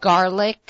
garlic